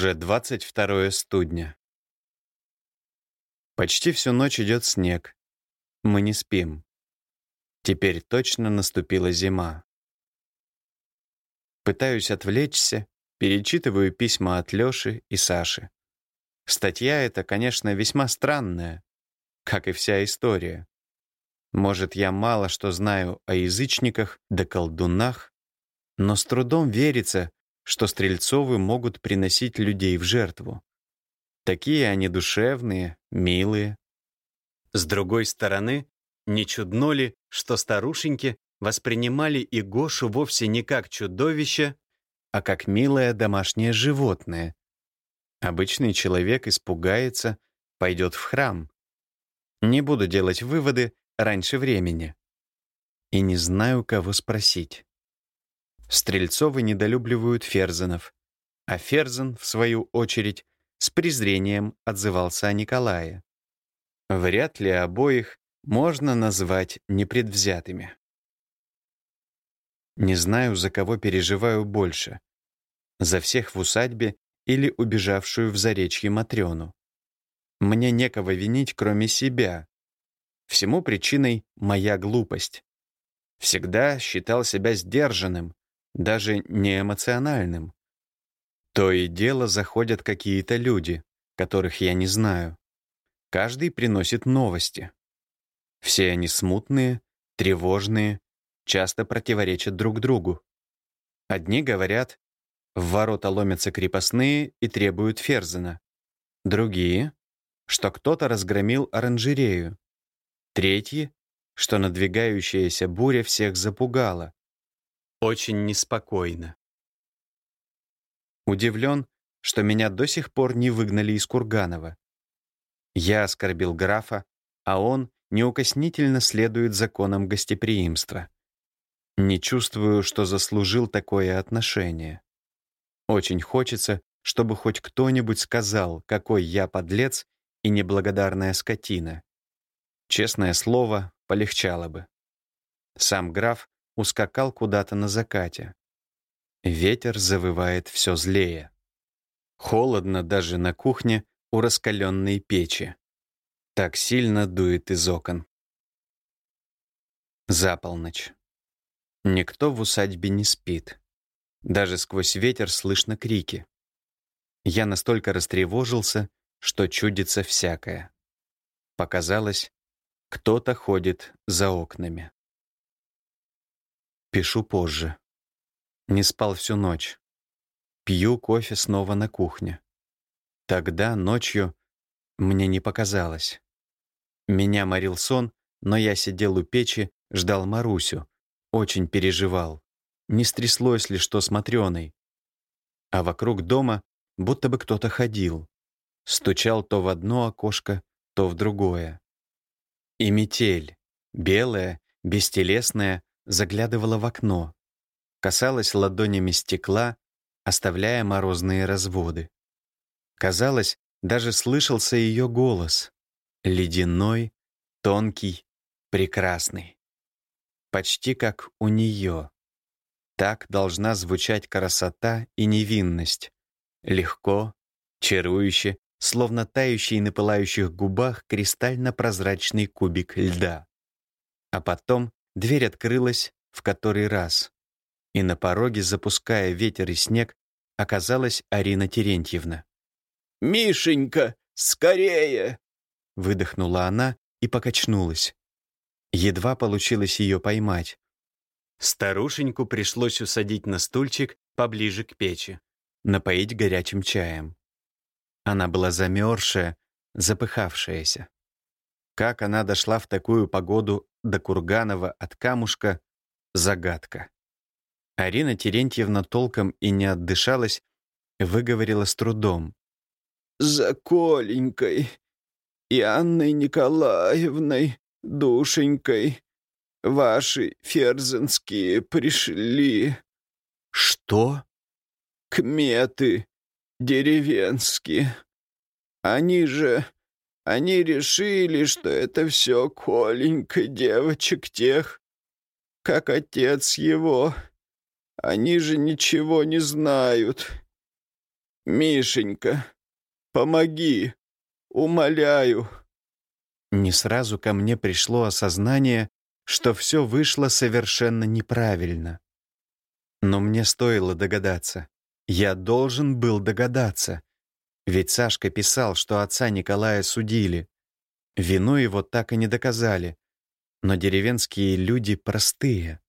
Уже 22 студня. Почти всю ночь идет снег. Мы не спим. Теперь точно наступила зима. Пытаюсь отвлечься, перечитываю письма от Лёши и Саши. Статья эта, конечно, весьма странная, как и вся история. Может, я мало что знаю о язычниках да колдунах, но с трудом верится, что Стрельцовы могут приносить людей в жертву. Такие они душевные, милые. С другой стороны, не чудно ли, что старушеньки воспринимали и Гошу вовсе не как чудовище, а как милое домашнее животное. Обычный человек испугается, пойдет в храм. Не буду делать выводы раньше времени. И не знаю, кого спросить. Стрельцовы недолюбливают Ферзенов, а Ферзен, в свою очередь, с презрением отзывался о Николае. Вряд ли обоих можно назвать непредвзятыми. Не знаю, за кого переживаю больше. За всех в усадьбе или убежавшую в заречье Матрёну. Мне некого винить, кроме себя. Всему причиной моя глупость. Всегда считал себя сдержанным, даже не эмоциональным. То и дело заходят какие-то люди, которых я не знаю. Каждый приносит новости. Все они смутные, тревожные, часто противоречат друг другу. Одни говорят, в ворота ломятся крепостные и требуют Ферзена. Другие, что кто-то разгромил оранжерею. Третьи, что надвигающаяся буря всех запугала, очень неспокойно. Удивлен, что меня до сих пор не выгнали из Курганова. Я оскорбил графа, а он неукоснительно следует законам гостеприимства. Не чувствую, что заслужил такое отношение. Очень хочется, чтобы хоть кто-нибудь сказал, какой я подлец и неблагодарная скотина. Честное слово, полегчало бы. Сам граф ускакал куда-то на закате. Ветер завывает все злее. Холодно даже на кухне у раскаленной печи. Так сильно дует из окон. За полночь. Никто в усадьбе не спит. Даже сквозь ветер слышно крики. Я настолько растревожился, что чудится всякое. Показалось, кто-то ходит за окнами. Пишу позже. Не спал всю ночь. Пью кофе снова на кухне. Тогда, ночью, мне не показалось. Меня морил сон, но я сидел у печи, ждал Марусю. Очень переживал. Не стряслось ли что с Матрёной. А вокруг дома будто бы кто-то ходил. Стучал то в одно окошко, то в другое. И метель, белая, бестелесная, заглядывала в окно, касалась ладонями стекла, оставляя морозные разводы. Казалось, даже слышался ее голос. Ледяной, тонкий, прекрасный. Почти как у нее. Так должна звучать красота и невинность. Легко, чарующе, словно тающий на пылающих губах кристально-прозрачный кубик льда. А потом Дверь открылась в который раз, и на пороге, запуская ветер и снег, оказалась Арина Терентьевна. «Мишенька, скорее!» Выдохнула она и покачнулась. Едва получилось ее поймать. Старушеньку пришлось усадить на стульчик поближе к печи, напоить горячим чаем. Она была замерзшая, запыхавшаяся. Как она дошла в такую погоду до Курганова от камушка — загадка. Арина Терентьевна толком и не отдышалась, выговорила с трудом. «За Коленькой и Анной Николаевной, душенькой, ваши ферзенские пришли». «Что?» «Кметы деревенские. Они же они решили, что это все Коленька девочек тех, как отец его. Они же ничего не знают. Мишенька, помоги, умоляю». Не сразу ко мне пришло осознание, что все вышло совершенно неправильно. Но мне стоило догадаться. Я должен был догадаться. Ведь Сашка писал, что отца Николая судили. Вину его так и не доказали. Но деревенские люди простые.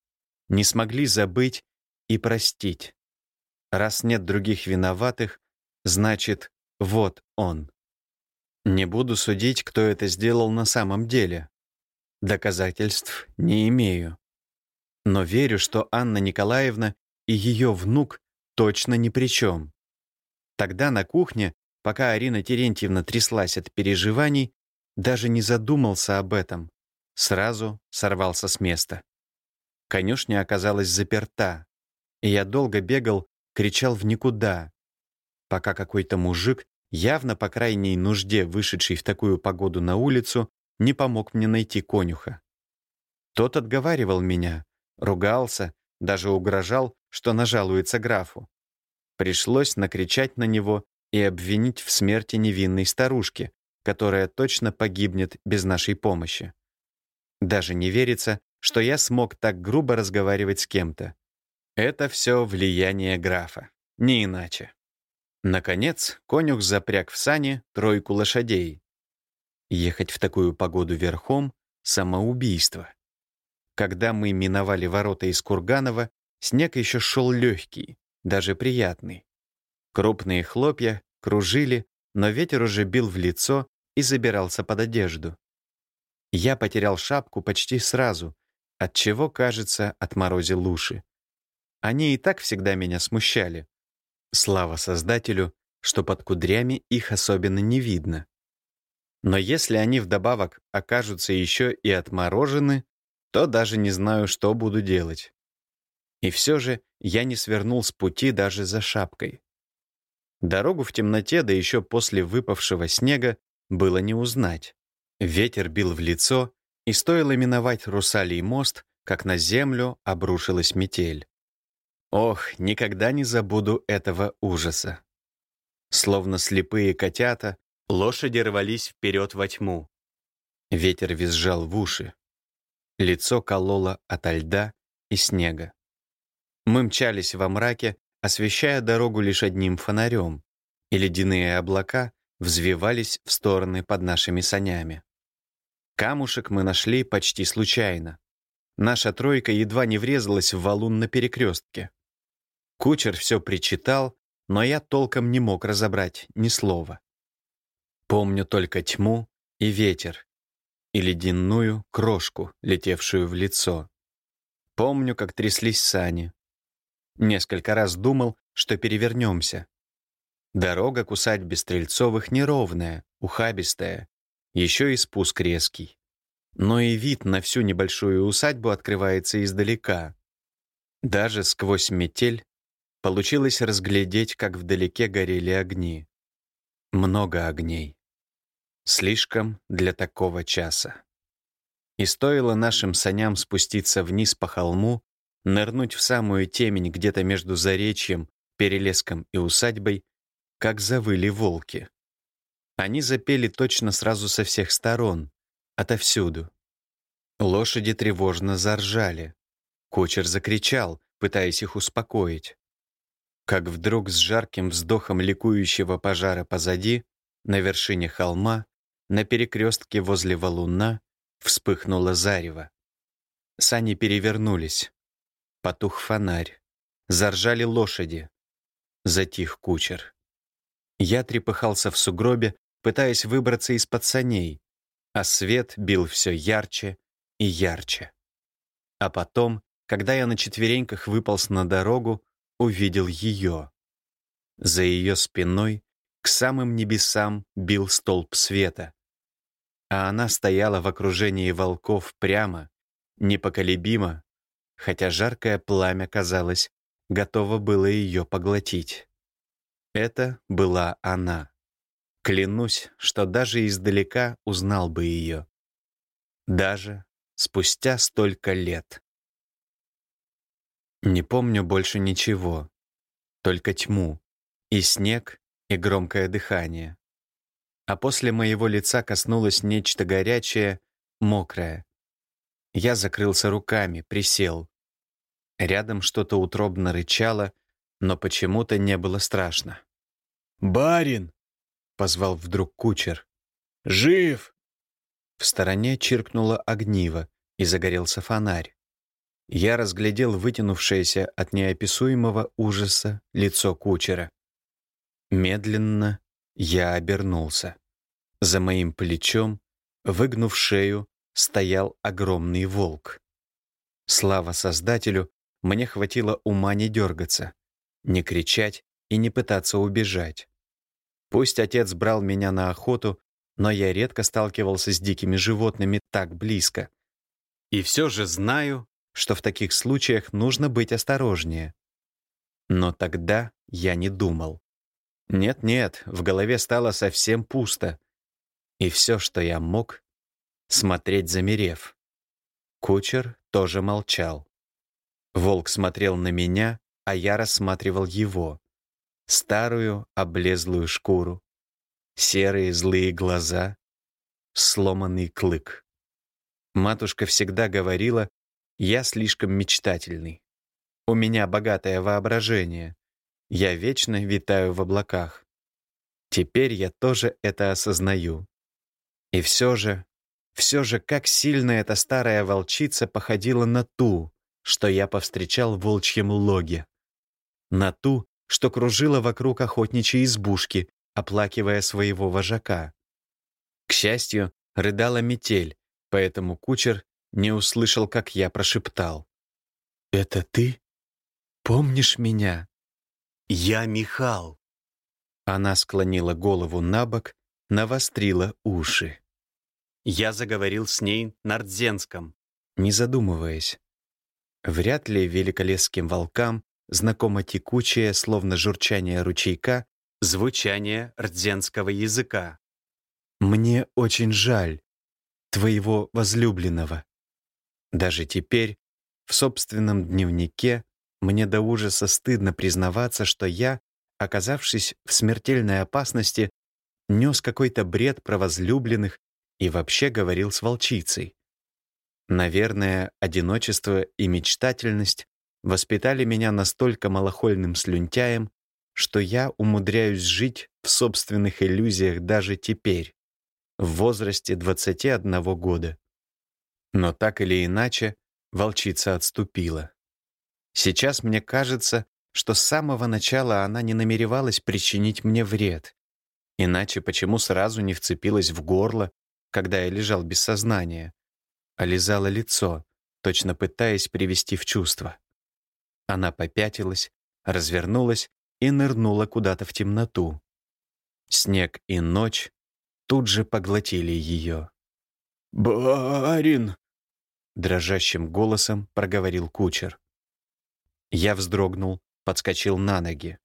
Не смогли забыть и простить. Раз нет других виноватых, значит, вот он. Не буду судить, кто это сделал на самом деле. Доказательств не имею. Но верю, что Анна Николаевна и ее внук точно ни при чем. Тогда на кухне, пока Арина Терентьевна тряслась от переживаний, даже не задумался об этом. Сразу сорвался с места. Конюшня оказалась заперта, и я долго бегал, кричал в никуда, пока какой-то мужик, явно по крайней нужде вышедший в такую погоду на улицу, не помог мне найти конюха. Тот отговаривал меня, ругался, даже угрожал, что нажалуется графу. Пришлось накричать на него и обвинить в смерти невинной старушки, которая точно погибнет без нашей помощи. Даже не верится, что я смог так грубо разговаривать с кем-то. Это все влияние графа, не иначе. Наконец, конюх запряг в сани тройку лошадей. Ехать в такую погоду верхом — самоубийство. Когда мы миновали ворота из Курганова, снег еще шел легкий, даже приятный. Крупные хлопья кружили, но ветер уже бил в лицо и забирался под одежду. Я потерял шапку почти сразу, от чего, кажется, отморозил уши. Они и так всегда меня смущали. Слава Создателю, что под кудрями их особенно не видно. Но если они вдобавок окажутся еще и отморожены, то даже не знаю, что буду делать. И все же я не свернул с пути даже за шапкой. Дорогу в темноте, да еще после выпавшего снега, было не узнать. Ветер бил в лицо, и стоило миновать Русалий мост, как на землю обрушилась метель. Ох, никогда не забуду этого ужаса. Словно слепые котята, лошади рвались вперед во тьму. Ветер визжал в уши. Лицо кололо ото льда и снега. Мы мчались во мраке, освещая дорогу лишь одним фонарем, и ледяные облака взвивались в стороны под нашими санями. Камушек мы нашли почти случайно. Наша тройка едва не врезалась в валун на перекрестке. Кучер все причитал, но я толком не мог разобрать ни слова. Помню только тьму и ветер, и ледяную крошку, летевшую в лицо. Помню, как тряслись сани. Несколько раз думал, что перевернемся. Дорога к усадьбе Стрельцовых неровная, ухабистая, еще и спуск резкий. Но и вид на всю небольшую усадьбу открывается издалека. Даже сквозь метель Получилось разглядеть, как вдалеке горели огни. Много огней. Слишком для такого часа. И стоило нашим саням спуститься вниз по холму, нырнуть в самую темень где-то между заречьем, перелеском и усадьбой, как завыли волки. Они запели точно сразу со всех сторон, отовсюду. Лошади тревожно заржали. Кучер закричал, пытаясь их успокоить как вдруг с жарким вздохом ликующего пожара позади, на вершине холма, на перекрестке возле валуна, вспыхнуло зарево. Сани перевернулись. Потух фонарь. Заржали лошади. Затих кучер. Я трепыхался в сугробе, пытаясь выбраться из-под саней, а свет бил все ярче и ярче. А потом, когда я на четвереньках выполз на дорогу, увидел ее. За ее спиной к самым небесам бил столб света. А она стояла в окружении волков прямо, непоколебимо, хотя жаркое пламя, казалось, готово было ее поглотить. Это была она. Клянусь, что даже издалека узнал бы ее. Даже спустя столько лет. Не помню больше ничего, только тьму и снег и громкое дыхание. А после моего лица коснулось нечто горячее, мокрое. Я закрылся руками, присел. Рядом что-то утробно рычало, но почему-то не было страшно. «Барин!» — позвал вдруг кучер. «Жив!» В стороне чиркнуло огниво, и загорелся фонарь. Я разглядел вытянувшееся от неописуемого ужаса лицо кучера. Медленно я обернулся. За моим плечом, выгнув шею, стоял огромный волк. Слава Создателю, мне хватило ума не дергаться, не кричать и не пытаться убежать. Пусть отец брал меня на охоту, но я редко сталкивался с дикими животными так близко. И все же знаю, что в таких случаях нужно быть осторожнее. Но тогда я не думал. Нет-нет, в голове стало совсем пусто. И все, что я мог, смотреть замерев. Кучер тоже молчал. Волк смотрел на меня, а я рассматривал его старую облезлую шкуру, серые злые глаза, сломанный клык. Матушка всегда говорила, я слишком мечтательный. У меня богатое воображение. Я вечно витаю в облаках. Теперь я тоже это осознаю. И все же, все же, как сильно эта старая волчица походила на ту, что я повстречал в волчьем логе. На ту, что кружила вокруг охотничьей избушки, оплакивая своего вожака. К счастью, рыдала метель, поэтому кучер не услышал, как я прошептал. «Это ты? Помнишь меня?» «Я Михал». Она склонила голову на бок, навострила уши. Я заговорил с ней на рдзенском, не задумываясь. Вряд ли великолесским волкам знакомо текучее, словно журчание ручейка, звучание рдзенского языка. «Мне очень жаль твоего возлюбленного». Даже теперь, в собственном дневнике, мне до ужаса стыдно признаваться, что я, оказавшись в смертельной опасности, нес какой-то бред про возлюбленных и вообще говорил с волчицей. Наверное, одиночество и мечтательность воспитали меня настолько малохольным слюнтяем, что я умудряюсь жить в собственных иллюзиях даже теперь, в возрасте 21 года. Но так или иначе, волчица отступила. Сейчас мне кажется, что с самого начала она не намеревалась причинить мне вред. Иначе почему сразу не вцепилась в горло, когда я лежал без сознания, а лизала лицо, точно пытаясь привести в чувство. Она попятилась, развернулась и нырнула куда-то в темноту. Снег и ночь тут же поглотили ее. «Барин!» — дрожащим голосом проговорил кучер. Я вздрогнул, подскочил на ноги.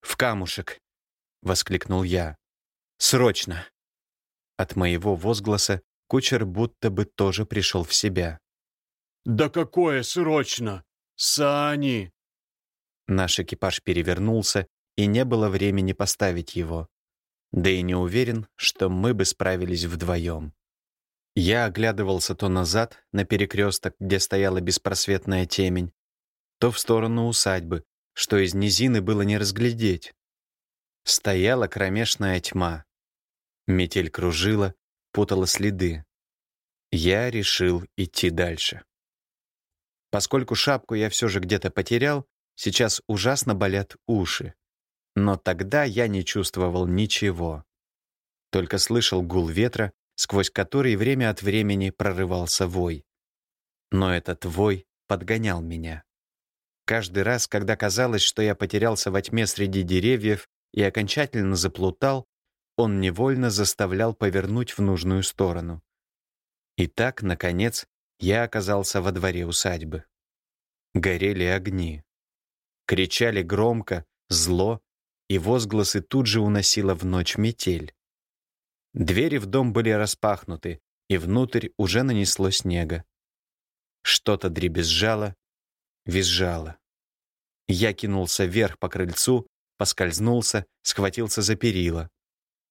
«В камушек!» — воскликнул я. «Срочно!» От моего возгласа кучер будто бы тоже пришел в себя. «Да какое срочно!» «Сани!» Наш экипаж перевернулся, и не было времени поставить его. Да и не уверен, что мы бы справились вдвоем. Я оглядывался то назад, на перекресток, где стояла беспросветная темень, то в сторону усадьбы, что из низины было не разглядеть. Стояла кромешная тьма. Метель кружила, путала следы. Я решил идти дальше. Поскольку шапку я все же где-то потерял, сейчас ужасно болят уши. Но тогда я не чувствовал ничего. Только слышал гул ветра, сквозь который время от времени прорывался вой. Но этот вой подгонял меня. Каждый раз, когда казалось, что я потерялся во тьме среди деревьев и окончательно заплутал, он невольно заставлял повернуть в нужную сторону. И так, наконец, я оказался во дворе усадьбы. Горели огни. Кричали громко, зло, и возгласы тут же уносило в ночь метель. Двери в дом были распахнуты, и внутрь уже нанесло снега. Что-то дребезжало, визжало. Я кинулся вверх по крыльцу, поскользнулся, схватился за перила.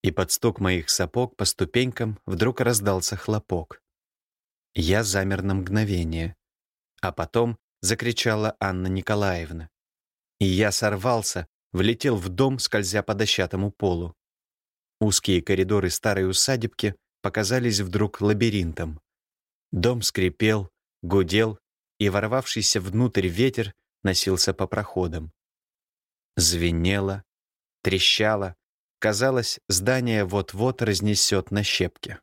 И под стук моих сапог по ступенькам вдруг раздался хлопок. Я замер на мгновение. А потом закричала Анна Николаевна. И я сорвался, влетел в дом, скользя по дощатому полу. Узкие коридоры старой усадебки показались вдруг лабиринтом. Дом скрипел, гудел, и ворвавшийся внутрь ветер носился по проходам. Звенело, трещало, казалось, здание вот-вот разнесет на щепки.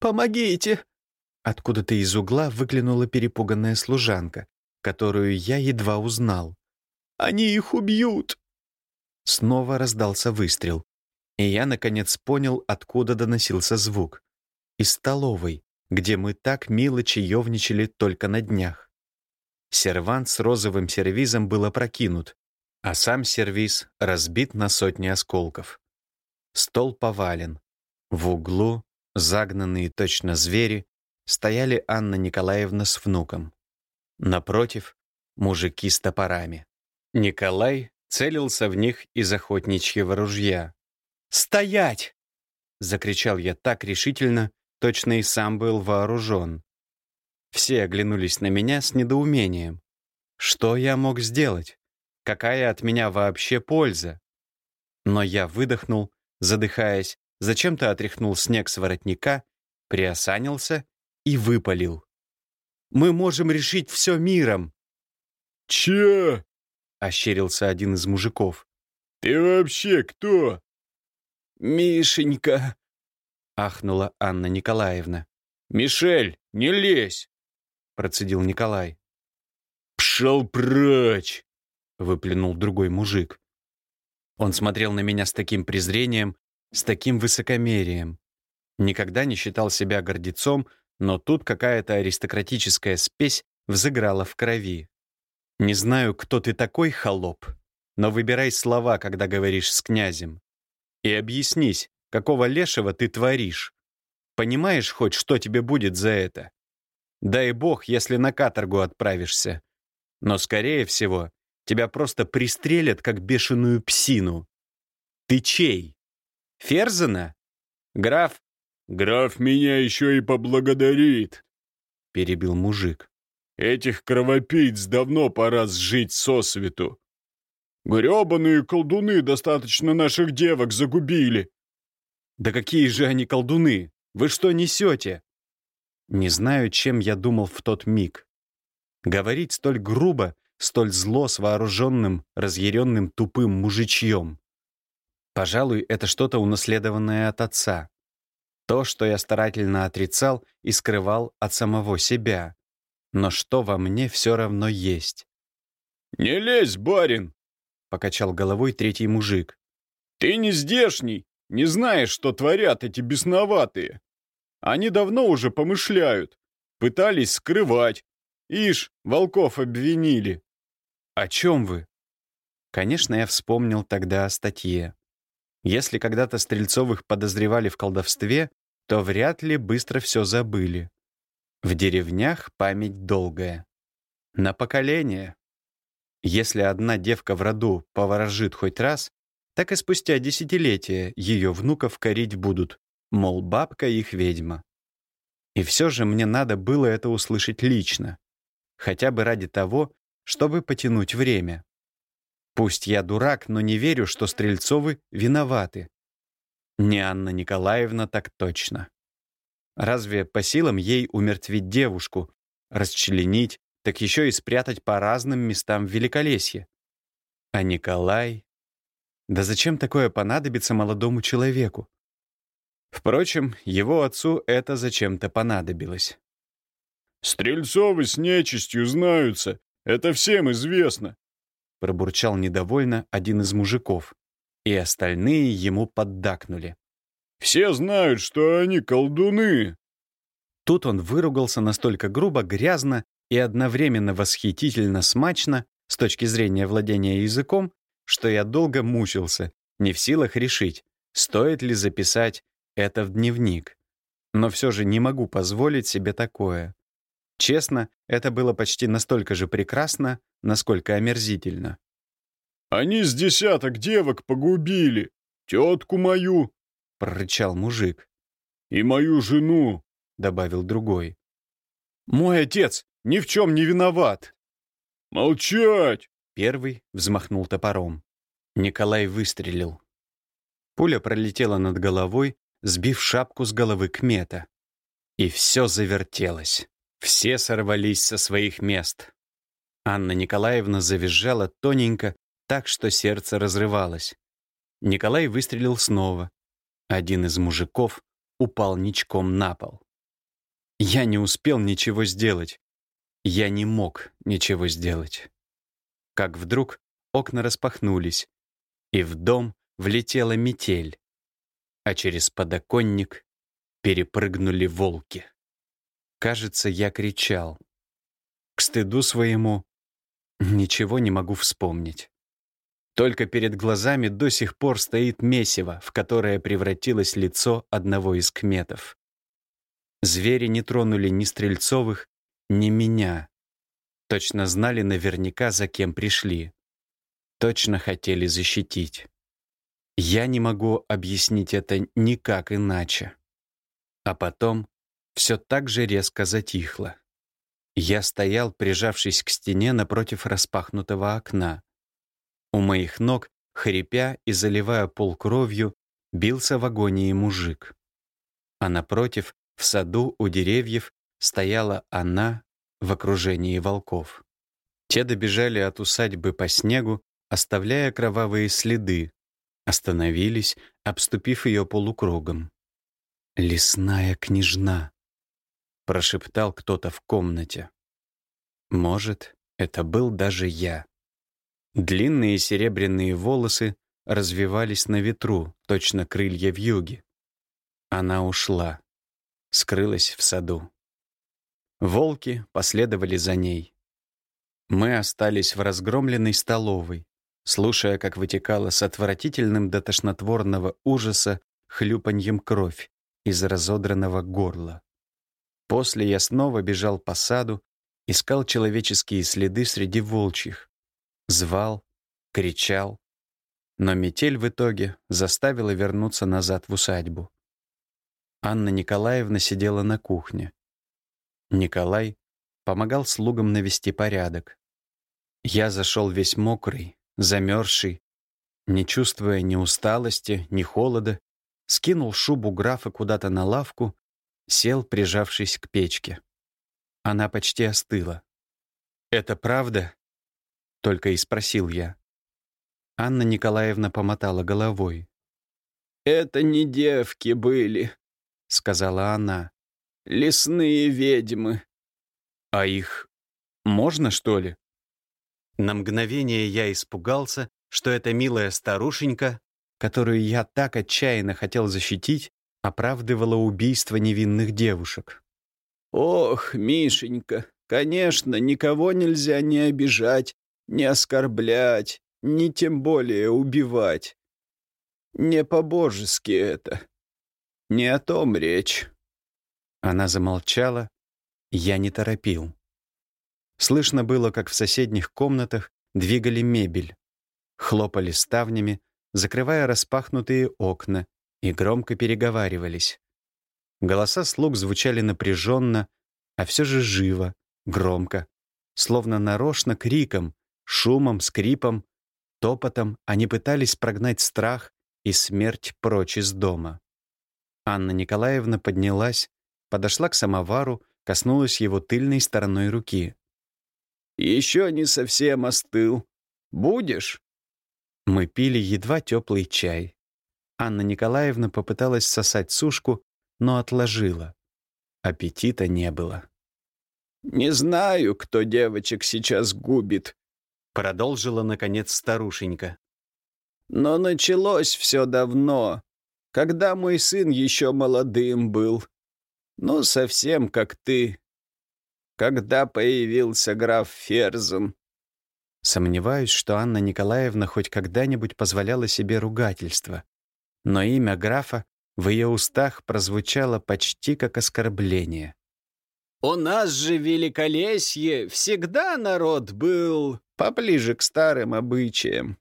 «Помогите!» Откуда-то из угла выглянула перепуганная служанка, которую я едва узнал. «Они их убьют!» Снова раздался выстрел, и я, наконец, понял, откуда доносился звук. Из столовой, где мы так мило чаевничали только на днях. Сервант с розовым сервизом был опрокинут, а сам сервиз разбит на сотни осколков. Стол повален. В углу, загнанные точно звери, стояли Анна Николаевна с внуком. Напротив — мужики с топорами. Николай целился в них из охотничьего ружья. «Стоять!» — закричал я так решительно, точно и сам был вооружен. Все оглянулись на меня с недоумением. Что я мог сделать? Какая от меня вообще польза? Но я выдохнул, задыхаясь, зачем-то отряхнул снег с воротника, приосанился и выпалил. «Мы можем решить все миром!» «Че?» — ощерился один из мужиков. «Ты вообще кто?» «Мишенька!» — ахнула Анна Николаевна. «Мишель, не лезь!» — процедил Николай. «Пшел прочь!» — выплюнул другой мужик. Он смотрел на меня с таким презрением, с таким высокомерием. Никогда не считал себя гордецом, но тут какая-то аристократическая спесь взыграла в крови. «Не знаю, кто ты такой, холоп, но выбирай слова, когда говоришь с князем. И объяснись, какого лешего ты творишь. Понимаешь хоть, что тебе будет за это? Дай бог, если на каторгу отправишься. Но, скорее всего, тебя просто пристрелят, как бешеную псину. Ты чей? Ферзена? Граф «Граф меня еще и поблагодарит», — перебил мужик. «Этих кровопийц давно пора сжить сосвету. Гребаные колдуны достаточно наших девок загубили». «Да какие же они колдуны? Вы что несете?» Не знаю, чем я думал в тот миг. Говорить столь грубо, столь зло с вооруженным, разъяренным тупым мужичьем. Пожалуй, это что-то унаследованное от отца. То, что я старательно отрицал и скрывал от самого себя. Но что во мне все равно есть. «Не лезь, барин!» — покачал головой третий мужик. «Ты не здешний, не знаешь, что творят эти бесноватые. Они давно уже помышляют, пытались скрывать. Ишь, волков обвинили». «О чем вы?» Конечно, я вспомнил тогда о статье. Если когда-то Стрельцовых подозревали в колдовстве, то вряд ли быстро все забыли. В деревнях память долгая. На поколение. Если одна девка в роду поворожит хоть раз, так и спустя десятилетия ее внуков корить будут, мол, бабка их ведьма. И все же мне надо было это услышать лично, хотя бы ради того, чтобы потянуть время. Пусть я дурак, но не верю, что Стрельцовы виноваты. Не Анна Николаевна так точно. Разве по силам ей умертвить девушку, расчленить, так еще и спрятать по разным местам в Великолесье? А Николай? Да зачем такое понадобится молодому человеку? Впрочем, его отцу это зачем-то понадобилось. «Стрельцовы с нечистью знаются, это всем известно», пробурчал недовольно один из мужиков и остальные ему поддакнули. «Все знают, что они колдуны!» Тут он выругался настолько грубо, грязно и одновременно восхитительно смачно с точки зрения владения языком, что я долго мучился, не в силах решить, стоит ли записать это в дневник. Но все же не могу позволить себе такое. Честно, это было почти настолько же прекрасно, насколько омерзительно. Они с десяток девок погубили. Тетку мою, — прорычал мужик. И мою жену, — добавил другой. Мой отец ни в чем не виноват. Молчать! Первый взмахнул топором. Николай выстрелил. Пуля пролетела над головой, сбив шапку с головы Кмета. И все завертелось. Все сорвались со своих мест. Анна Николаевна завизжала тоненько, так что сердце разрывалось. Николай выстрелил снова. Один из мужиков упал ничком на пол. Я не успел ничего сделать. Я не мог ничего сделать. Как вдруг окна распахнулись, и в дом влетела метель, а через подоконник перепрыгнули волки. Кажется, я кричал. К стыду своему ничего не могу вспомнить. Только перед глазами до сих пор стоит месиво, в которое превратилось лицо одного из кметов. Звери не тронули ни Стрельцовых, ни меня. Точно знали наверняка, за кем пришли. Точно хотели защитить. Я не могу объяснить это никак иначе. А потом все так же резко затихло. Я стоял, прижавшись к стене напротив распахнутого окна. У моих ног, хрипя и заливая пол кровью, бился в агонии мужик. А напротив, в саду у деревьев, стояла она в окружении волков. Те добежали от усадьбы по снегу, оставляя кровавые следы, остановились, обступив ее полукругом. «Лесная княжна», — прошептал кто-то в комнате. Может, это был даже я. Длинные серебряные волосы развивались на ветру, точно крылья в юге. Она ушла, скрылась в саду. Волки последовали за ней. Мы остались в разгромленной столовой, слушая, как вытекала с отвратительным до тошнотворного ужаса хлюпаньем кровь из разодранного горла. После я снова бежал по саду, искал человеческие следы среди волчьих, звал, кричал. Но метель в итоге заставила вернуться назад в усадьбу. Анна Николаевна сидела на кухне. Николай помогал слугам навести порядок. Я зашел весь мокрый, замерзший, не чувствуя ни усталости, ни холода, скинул шубу графа куда-то на лавку, сел, прижавшись к печке. Она почти остыла. «Это правда?» — только и спросил я. Анна Николаевна помотала головой. «Это не девки были», — сказала она. «Лесные ведьмы». «А их можно, что ли?» На мгновение я испугался, что эта милая старушенька, которую я так отчаянно хотел защитить, оправдывала убийство невинных девушек. «Ох, Мишенька, конечно, никого нельзя не обижать, не оскорблять, ни тем более убивать. Не по-божески это. Не о том речь». Она замолчала, я не торопил. Слышно было, как в соседних комнатах двигали мебель, хлопали ставнями, закрывая распахнутые окна, и громко переговаривались. Голоса слуг звучали напряженно, а все же живо, громко, словно нарочно криком, шумом, скрипом, топотом они пытались прогнать страх и смерть прочь из дома. Анна Николаевна поднялась, подошла к самовару, коснулась его тыльной стороной руки. «Еще не совсем остыл. Будешь?» Мы пили едва теплый чай. Анна Николаевна попыталась сосать сушку, но отложила. Аппетита не было. «Не знаю, кто девочек сейчас губит», — продолжила, наконец, старушенька. «Но началось все давно, когда мой сын еще молодым был. Ну, совсем как ты. Когда появился граф Ферзен». Сомневаюсь, что Анна Николаевна хоть когда-нибудь позволяла себе ругательство. Но имя графа в ее устах прозвучало почти как оскорбление. «У нас же в Великолесье всегда народ был поближе к старым обычаям.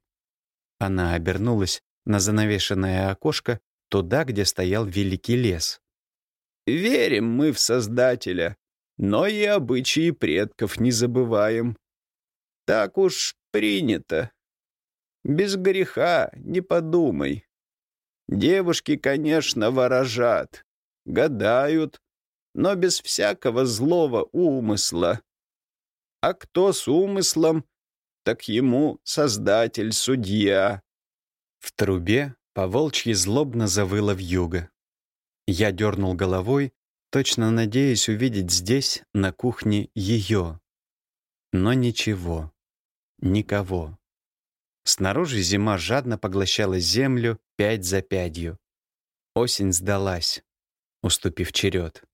Она обернулась на занавешенное окошко туда, где стоял великий лес. «Верим мы в Создателя, но и обычаи предков не забываем. Так уж принято. Без греха не подумай. Девушки, конечно, ворожат, гадают, но без всякого злого умысла. А кто с умыслом, так ему Создатель судья. В трубе поволчьи злобно завыло вьюга. Я дернул головой, точно надеясь увидеть здесь, на кухне, ее. Но ничего. Никого. Снаружи зима жадно поглощала землю пять за пятью. Осень сдалась, уступив черед.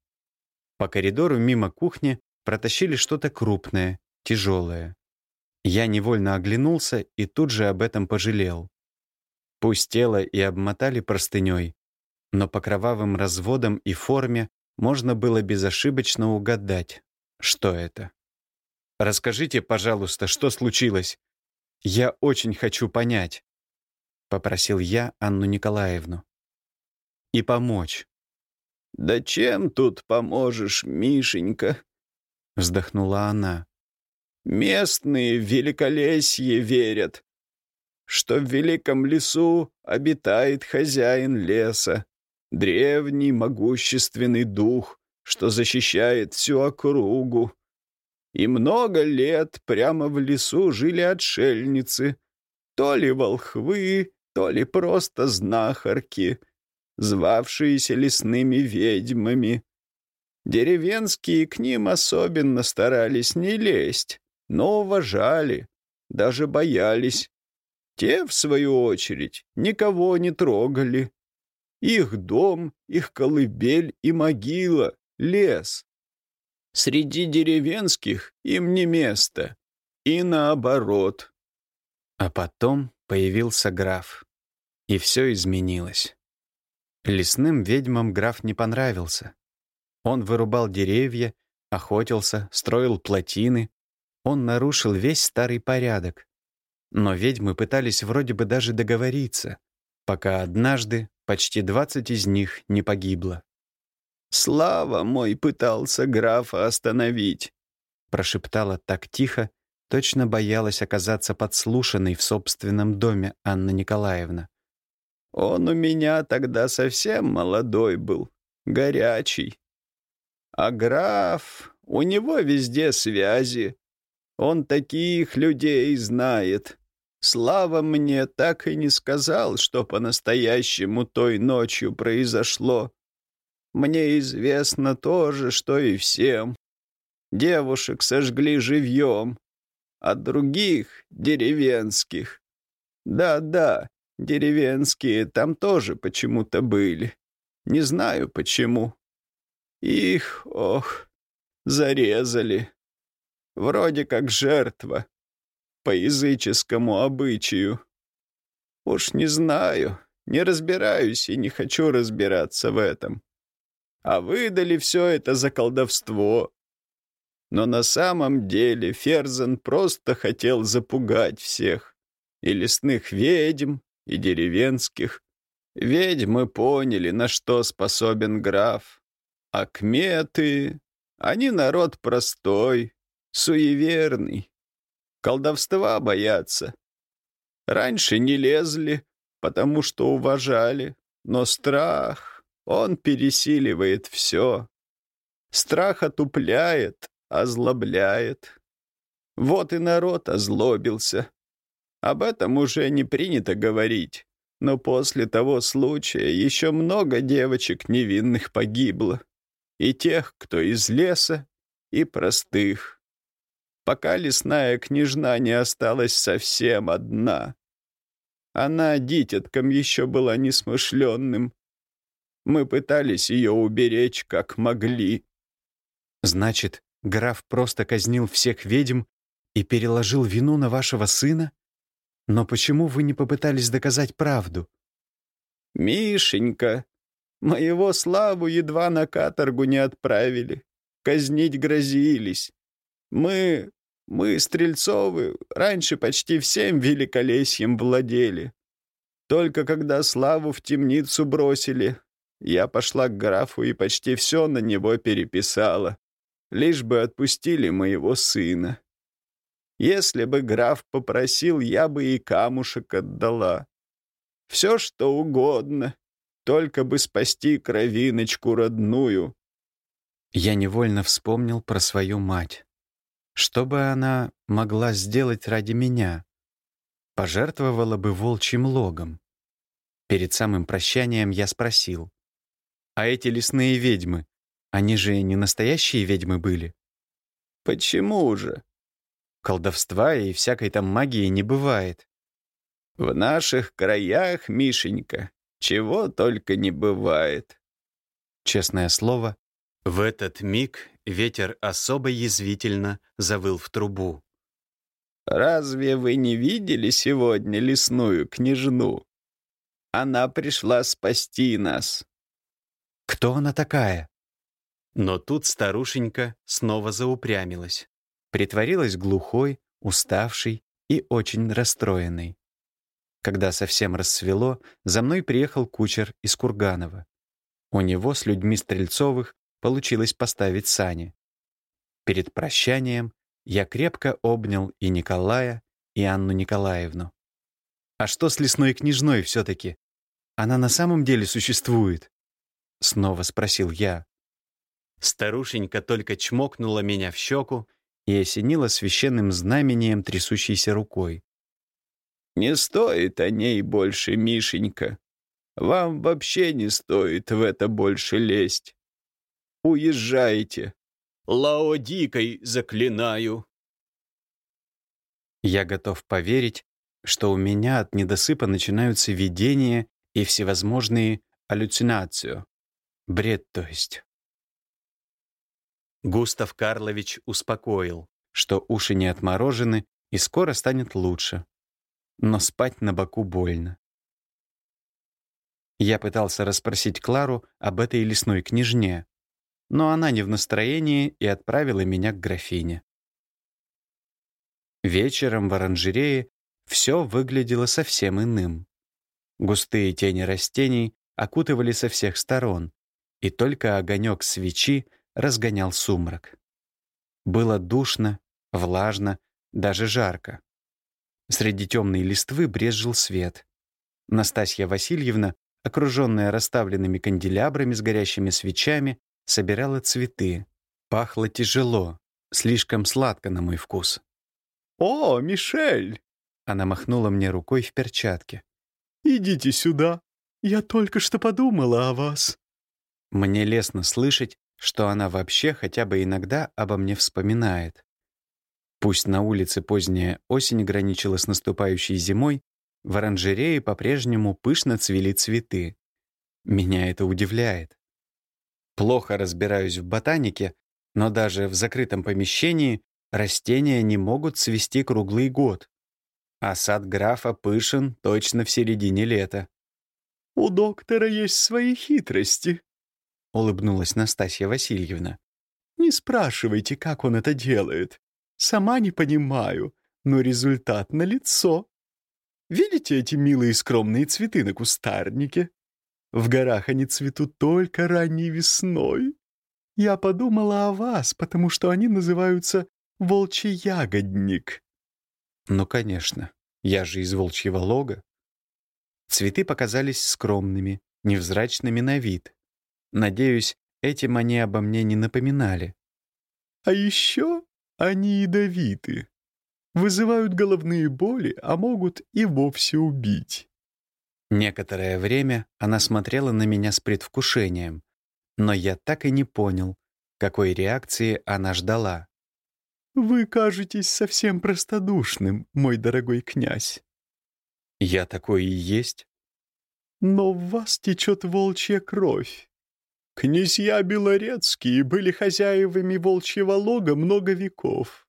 По коридору мимо кухни протащили что-то крупное, тяжелое. Я невольно оглянулся и тут же об этом пожалел. Пустело и обмотали простыней, но по кровавым разводам и форме можно было безошибочно угадать, что это. «Расскажите, пожалуйста, что случилось? Я очень хочу понять», — попросил я Анну Николаевну. «И помочь». «Да чем тут поможешь, Мишенька?» — вздохнула она. «Местные в великолесье верят, что в великом лесу обитает хозяин леса, древний могущественный дух, что защищает всю округу. И много лет прямо в лесу жили отшельницы, то ли волхвы, то ли просто знахарки, звавшиеся лесными ведьмами. Деревенские к ним особенно старались не лезть, но уважали, даже боялись. Те, в свою очередь, никого не трогали. Их дом, их колыбель и могила — лес. Среди деревенских им не место. И наоборот. А потом появился граф. И все изменилось. Лесным ведьмам граф не понравился. Он вырубал деревья, охотился, строил плотины. Он нарушил весь старый порядок. Но ведьмы пытались вроде бы даже договориться, пока однажды почти двадцать из них не погибло. «Слава мой пытался графа остановить», прошептала так тихо, точно боялась оказаться подслушанной в собственном доме Анна Николаевна. «Он у меня тогда совсем молодой был, горячий. А граф, у него везде связи. Он таких людей знает. Слава мне так и не сказал, что по-настоящему той ночью произошло. Мне известно тоже, что и всем. Девушек сожгли живьем, а других — деревенских. Да-да, деревенские там тоже почему-то были. Не знаю почему. Их, ох, зарезали. Вроде как жертва по языческому обычаю. Уж не знаю, не разбираюсь и не хочу разбираться в этом. А выдали все это за колдовство. Но на самом деле Ферзен просто хотел запугать всех. И лесных ведьм, и деревенских. Ведьмы поняли, на что способен граф. А кметы... Они народ простой, суеверный. Колдовства боятся. Раньше не лезли, потому что уважали, но страх, он пересиливает все. Страх отупляет, озлобляет. Вот и народ озлобился. Об этом уже не принято говорить, но после того случая еще много девочек невинных погибло. И тех, кто из леса, и простых пока лесная княжна не осталась совсем одна. Она дитятком еще была несмышленным. Мы пытались ее уберечь, как могли. Значит, граф просто казнил всех ведьм и переложил вину на вашего сына? Но почему вы не попытались доказать правду? Мишенька, моего славу едва на каторгу не отправили. Казнить грозились. Мы Мы, Стрельцовы, раньше почти всем великолесьем владели. Только когда Славу в темницу бросили, я пошла к графу и почти все на него переписала, лишь бы отпустили моего сына. Если бы граф попросил, я бы и камушек отдала. Все, что угодно, только бы спасти кровиночку родную. Я невольно вспомнил про свою мать. Что бы она могла сделать ради меня? Пожертвовала бы волчьим логом. Перед самым прощанием я спросил. «А эти лесные ведьмы, они же не настоящие ведьмы были?» «Почему же?» Колдовства и всякой там магии не бывает. В наших краях, Мишенька, чего только не бывает. Честное слово, в этот миг ветер особо язвительно завыл в трубу. «Разве вы не видели сегодня лесную княжну? Она пришла спасти нас». «Кто она такая?» Но тут старушенька снова заупрямилась. Притворилась глухой, уставшей и очень расстроенной. Когда совсем рассвело, за мной приехал кучер из Курганова. У него с людьми Стрельцовых получилось поставить сани. Перед прощанием я крепко обнял и Николая, и Анну Николаевну. «А что с лесной княжной все-таки? Она на самом деле существует?» Снова спросил я. Старушенька только чмокнула меня в щеку и осенила священным знамением трясущейся рукой. «Не стоит о ней больше, Мишенька. Вам вообще не стоит в это больше лезть. Уезжайте. Лаодикой заклинаю. Я готов поверить, что у меня от недосыпа начинаются видения и всевозможные аллюцинации. Бред, то есть. Густав Карлович успокоил, что уши не отморожены и скоро станет лучше. Но спать на боку больно. Я пытался расспросить Клару об этой лесной княжне, но она не в настроении и отправила меня к графине. Вечером в оранжерее все выглядело совсем иным. Густые тени растений окутывали со всех сторон, и только огонек свечи разгонял сумрак. Было душно, влажно, даже жарко. Среди темной листвы брезжил свет. Настасья Васильевна, окруженная расставленными канделябрами с горящими свечами, собирала цветы. Пахло тяжело, слишком сладко на мой вкус. «О, Мишель!» Она махнула мне рукой в перчатке. «Идите сюда. Я только что подумала о вас». Мне лестно слышать, что она вообще хотя бы иногда обо мне вспоминает. Пусть на улице поздняя осень граничила с наступающей зимой, в оранжерее по-прежнему пышно цвели цветы. Меня это удивляет. Плохо разбираюсь в ботанике, но даже в закрытом помещении растения не могут цвести круглый год. А сад графа пышен точно в середине лета. «У доктора есть свои хитрости», — улыбнулась Настасья Васильевна. «Не спрашивайте, как он это делает. Сама не понимаю, но результат налицо. Видите эти милые скромные цветы на кустарнике? В горах они цветут только ранней весной. Я подумала о вас, потому что они называются волчий ягодник». «Ну, конечно, я же из волчьего лога». Цветы показались скромными, невзрачными на вид. Надеюсь, этим они обо мне не напоминали. «А еще они ядовиты. Вызывают головные боли, а могут и вовсе убить». Некоторое время она смотрела на меня с предвкушением, но я так и не понял, какой реакции она ждала. «Вы кажетесь совсем простодушным, мой дорогой князь». «Я такой и есть». «Но в вас течет волчья кровь. Князья Белорецкие были хозяевами волчьего лога много веков.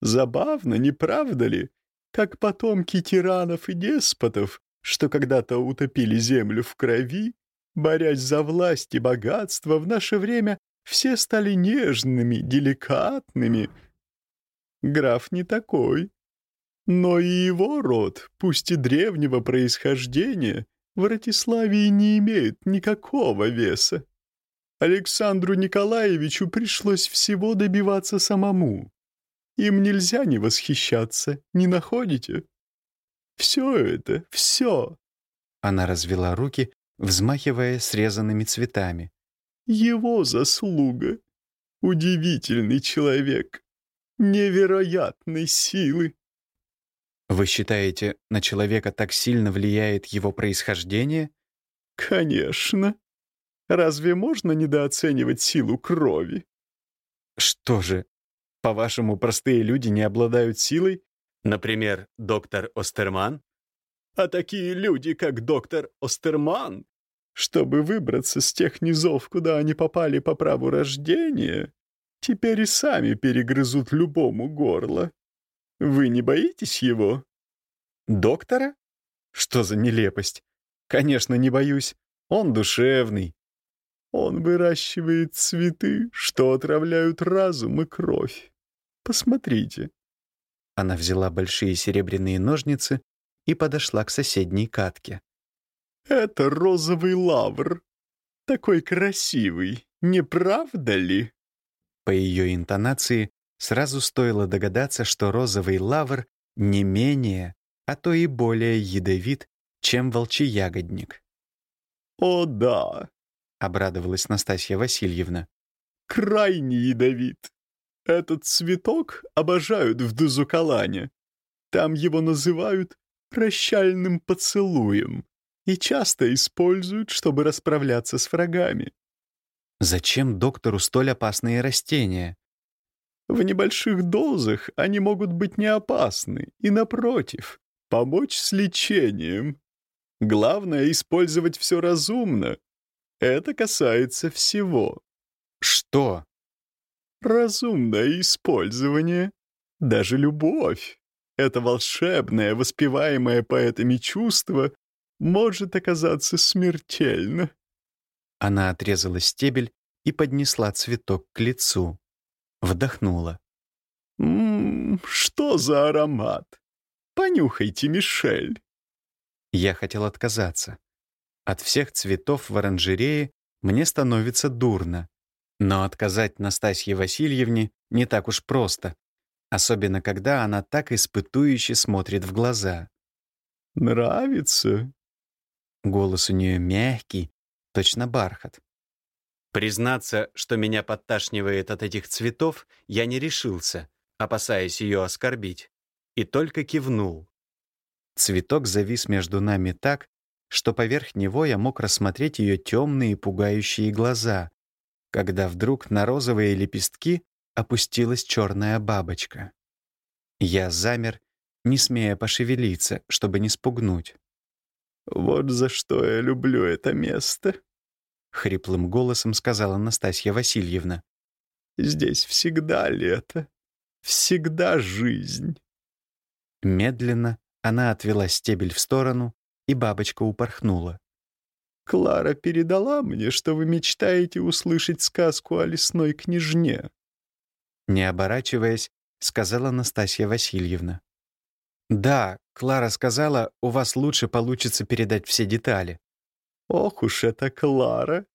Забавно, не правда ли, как потомки тиранов и деспотов что когда-то утопили землю в крови, борясь за власть и богатство, в наше время все стали нежными, деликатными. Граф не такой. Но и его род, пусть и древнего происхождения, в Ратиславии не имеет никакого веса. Александру Николаевичу пришлось всего добиваться самому. Им нельзя не восхищаться, не находите? Все это, все. Она развела руки, взмахивая срезанными цветами. Его заслуга. Удивительный человек. Невероятной силы. Вы считаете, на человека так сильно влияет его происхождение? Конечно. Разве можно недооценивать силу крови? Что же, по-вашему, простые люди не обладают силой? Например, доктор Остерман? А такие люди, как доктор Остерман, чтобы выбраться с тех низов, куда они попали по праву рождения, теперь и сами перегрызут любому горло. Вы не боитесь его? Доктора? Что за нелепость? Конечно, не боюсь. Он душевный. Он выращивает цветы, что отравляют разум и кровь. Посмотрите. Она взяла большие серебряные ножницы и подошла к соседней катке. «Это розовый лавр. Такой красивый, не правда ли?» По ее интонации сразу стоило догадаться, что розовый лавр не менее, а то и более ядовит, чем волчий ягодник. «О да!» — обрадовалась Настасья Васильевна. «Крайне ядовит. Этот цветок обожают в Дузукалане. Там его называют прощальным поцелуем и часто используют, чтобы расправляться с врагами. Зачем доктору столь опасные растения? В небольших дозах они могут быть не опасны и, напротив, помочь с лечением. Главное — использовать все разумно. Это касается всего. Что? Разумное использование. Даже любовь. Это волшебное, воспеваемое поэтами чувство может оказаться смертельно. Она отрезала стебель и поднесла цветок к лицу. Вдохнула. «Ммм, что за аромат? Понюхайте, Мишель». Я хотел отказаться. От всех цветов в оранжерее мне становится дурно. Но отказать Настасье Васильевне не так уж просто, особенно когда она так испытующе смотрит в глаза. «Нравится?» Голос у нее мягкий, точно бархат. Признаться, что меня подташнивает от этих цветов, я не решился, опасаясь ее оскорбить, и только кивнул. Цветок завис между нами так, что поверх него я мог рассмотреть ее темные пугающие глаза, когда вдруг на розовые лепестки опустилась черная бабочка. Я замер, не смея пошевелиться, чтобы не спугнуть. «Вот за что я люблю это место», — хриплым голосом сказала Настасья Васильевна. «Здесь всегда лето, всегда жизнь». Медленно она отвела стебель в сторону, и бабочка упорхнула. «Клара передала мне, что вы мечтаете услышать сказку о лесной княжне». Не оборачиваясь, сказала Настасья Васильевна. «Да, Клара сказала, у вас лучше получится передать все детали». «Ох уж это Клара!»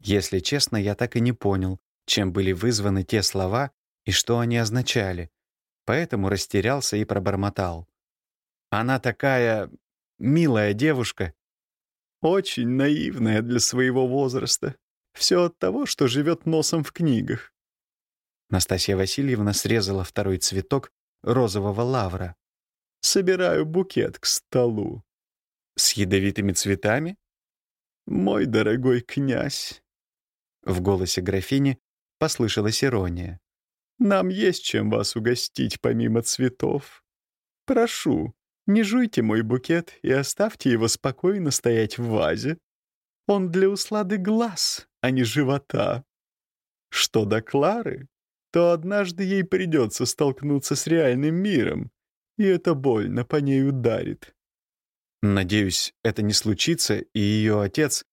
Если честно, я так и не понял, чем были вызваны те слова и что они означали, поэтому растерялся и пробормотал. «Она такая... милая девушка». «Очень наивная для своего возраста. Все от того, что живет носом в книгах». Настасья Васильевна срезала второй цветок розового лавра. Собираю букет к столу. С ядовитыми цветами? Мой дорогой князь. В голосе графини послышалась ирония. Нам есть чем вас угостить помимо цветов. Прошу, не жуйте мой букет и оставьте его спокойно стоять в вазе. Он для услады глаз, а не живота. Что до Клары, то однажды ей придется столкнуться с реальным миром, и это больно по ней ударит. Надеюсь, это не случится, и ее отец,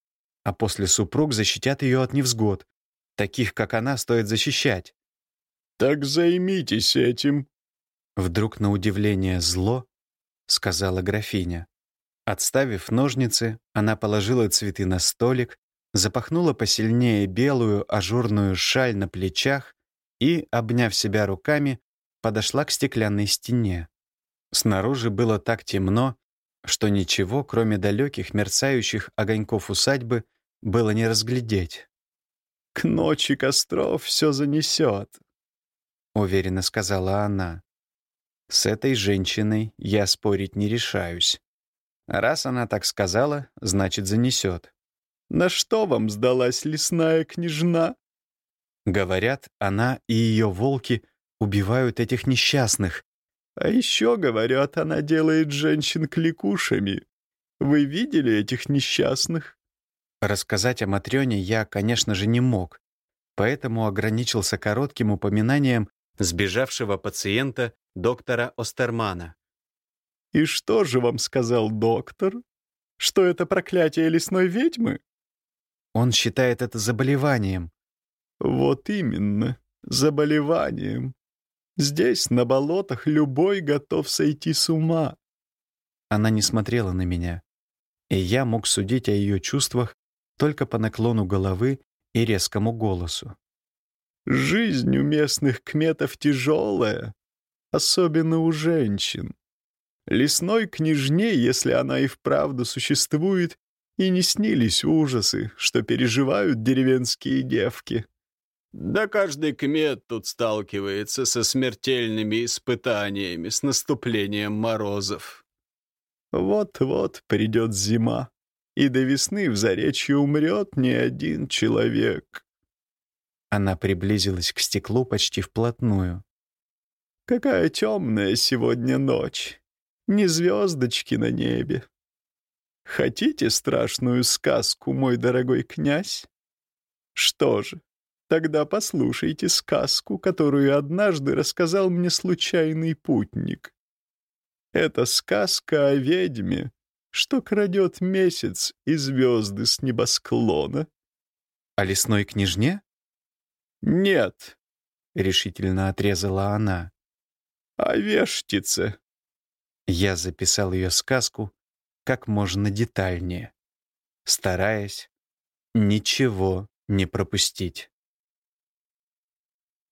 а после супруг защитят ее от невзгод. Таких, как она, стоит защищать. «Так займитесь этим», — вдруг на удивление зло, — сказала графиня. Отставив ножницы, она положила цветы на столик, запахнула посильнее белую ажурную шаль на плечах и, обняв себя руками, подошла к стеклянной стене. Снаружи было так темно, что ничего, кроме далеких мерцающих огоньков усадьбы, было не разглядеть. «К ночи костров все занесет», — уверенно сказала она. «С этой женщиной я спорить не решаюсь. Раз она так сказала, значит, занесет. На что вам сдалась лесная княжна?» Говорят, она и ее волки убивают этих несчастных. А еще, говорят, она делает женщин кликушами. Вы видели этих несчастных? Рассказать о Матрёне я, конечно же, не мог, поэтому ограничился коротким упоминанием сбежавшего пациента доктора Остермана. «И что же вам сказал доктор? Что это проклятие лесной ведьмы?» Он считает это заболеванием. «Вот именно, заболеванием. Здесь, на болотах, любой готов сойти с ума». Она не смотрела на меня, и я мог судить о ее чувствах только по наклону головы и резкому голосу. «Жизнь у местных кметов тяжелая, особенно у женщин. Лесной княжне, если она и вправду существует, и не снились ужасы, что переживают деревенские девки». Да каждый кмет тут сталкивается со смертельными испытаниями с наступлением морозов. Вот-вот придет зима, и до весны в Заречье умрет не один человек. Она приблизилась к стеклу почти вплотную. Какая темная сегодня ночь, ни звездочки на небе. Хотите страшную сказку, мой дорогой князь? Что же, Тогда послушайте сказку, которую однажды рассказал мне случайный путник. Это сказка о ведьме, что крадет месяц и звезды с небосклона. О лесной княжне? Нет, — решительно отрезала она. О вештице. Я записал ее сказку как можно детальнее, стараясь ничего не пропустить.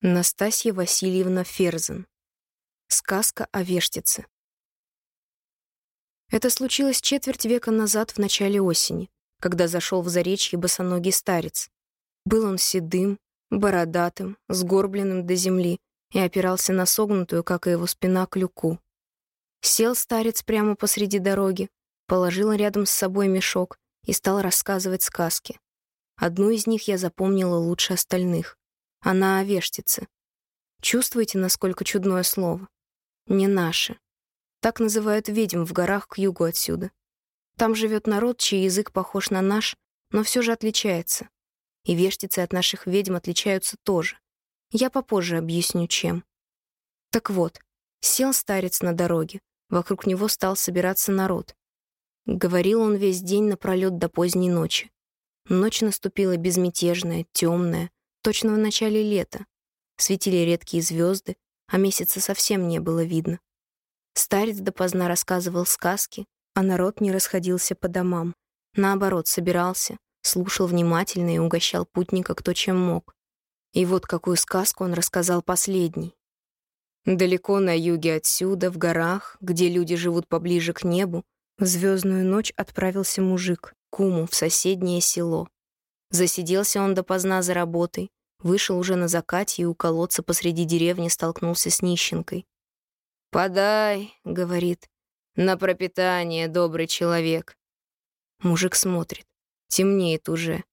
Настасья Васильевна Ферзен. Сказка о вештице. Это случилось четверть века назад в начале осени, когда зашел в заречье босоногий старец. Был он седым, бородатым, сгорбленным до земли и опирался на согнутую, как и его спина, клюку. Сел старец прямо посреди дороги, положил рядом с собой мешок и стал рассказывать сказки. Одну из них я запомнила лучше остальных. Она о вештице. Чувствуете, насколько чудное слово? Не наше. Так называют ведьм в горах к югу отсюда. Там живет народ, чей язык похож на наш, но все же отличается. И вештицы от наших ведьм отличаются тоже. Я попозже объясню, чем. Так вот, сел старец на дороге. Вокруг него стал собираться народ. Говорил он весь день напролет до поздней ночи. Ночь наступила безмятежная, темная, Точно в начале лета. Светили редкие звезды, а месяца совсем не было видно. Старец допоздна рассказывал сказки, а народ не расходился по домам. Наоборот, собирался, слушал внимательно и угощал путника кто чем мог. И вот какую сказку он рассказал последний. Далеко на юге отсюда, в горах, где люди живут поближе к небу, в звездную ночь отправился мужик, куму, в соседнее село. Засиделся он допоздна за работой, Вышел уже на закате и у колодца посреди деревни столкнулся с нищенкой. «Подай», — говорит, — «на пропитание, добрый человек». Мужик смотрит. Темнеет уже.